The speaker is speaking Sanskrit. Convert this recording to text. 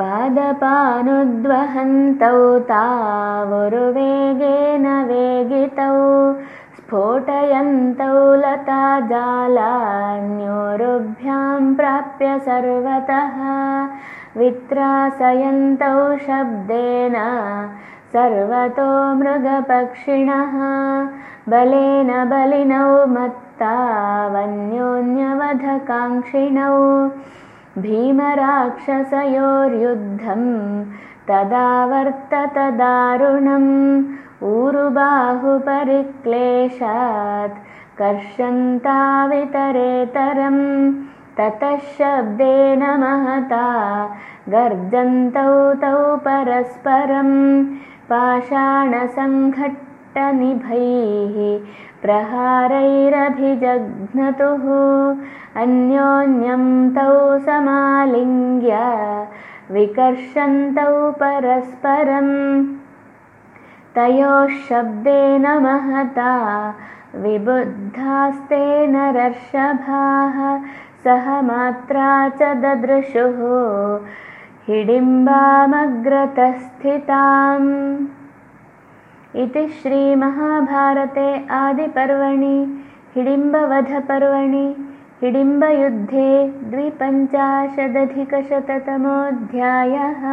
पादपानुद्वहन्तौ तावुरुवेगेन वेगितौ स्फोटयन्तौ लताजालान्योरुभ्यां प्राप्य सर्वतः वित्रासयन्तौ शब्देन सर्वतो मृगपक्षिणः बलेन बलिनौ मत्तावन्योन्यवधकाङ्क्षिणौ भीमराक्षसयोर्युद्धं तदा वर्तत दारुणम् ऊरुबाहुपरिक्लेशात् कर्षन्तावितरेतरम् ततः शब्देन महता गर्जन्तौ तौ परस्परं पाषाणसङ्घट्टनिभैः प्रहारैरभिजघ्नतुः अन्योन्यं तौ समालिङ्ग्य विकर्षन्तौ परस्परम् तयोः शब्देन महता विबुद्धास्ते नरर्षभाः सह मात्रा च ददृशुः हिडिम्बामग्रतस्थिताम् इति श्रीमहाभारते आदिपर्वणि हिडिम्बवधपर्वणि हिडिम्बयुद्धे द्विपञ्चाशदधिकशततमोऽध्यायः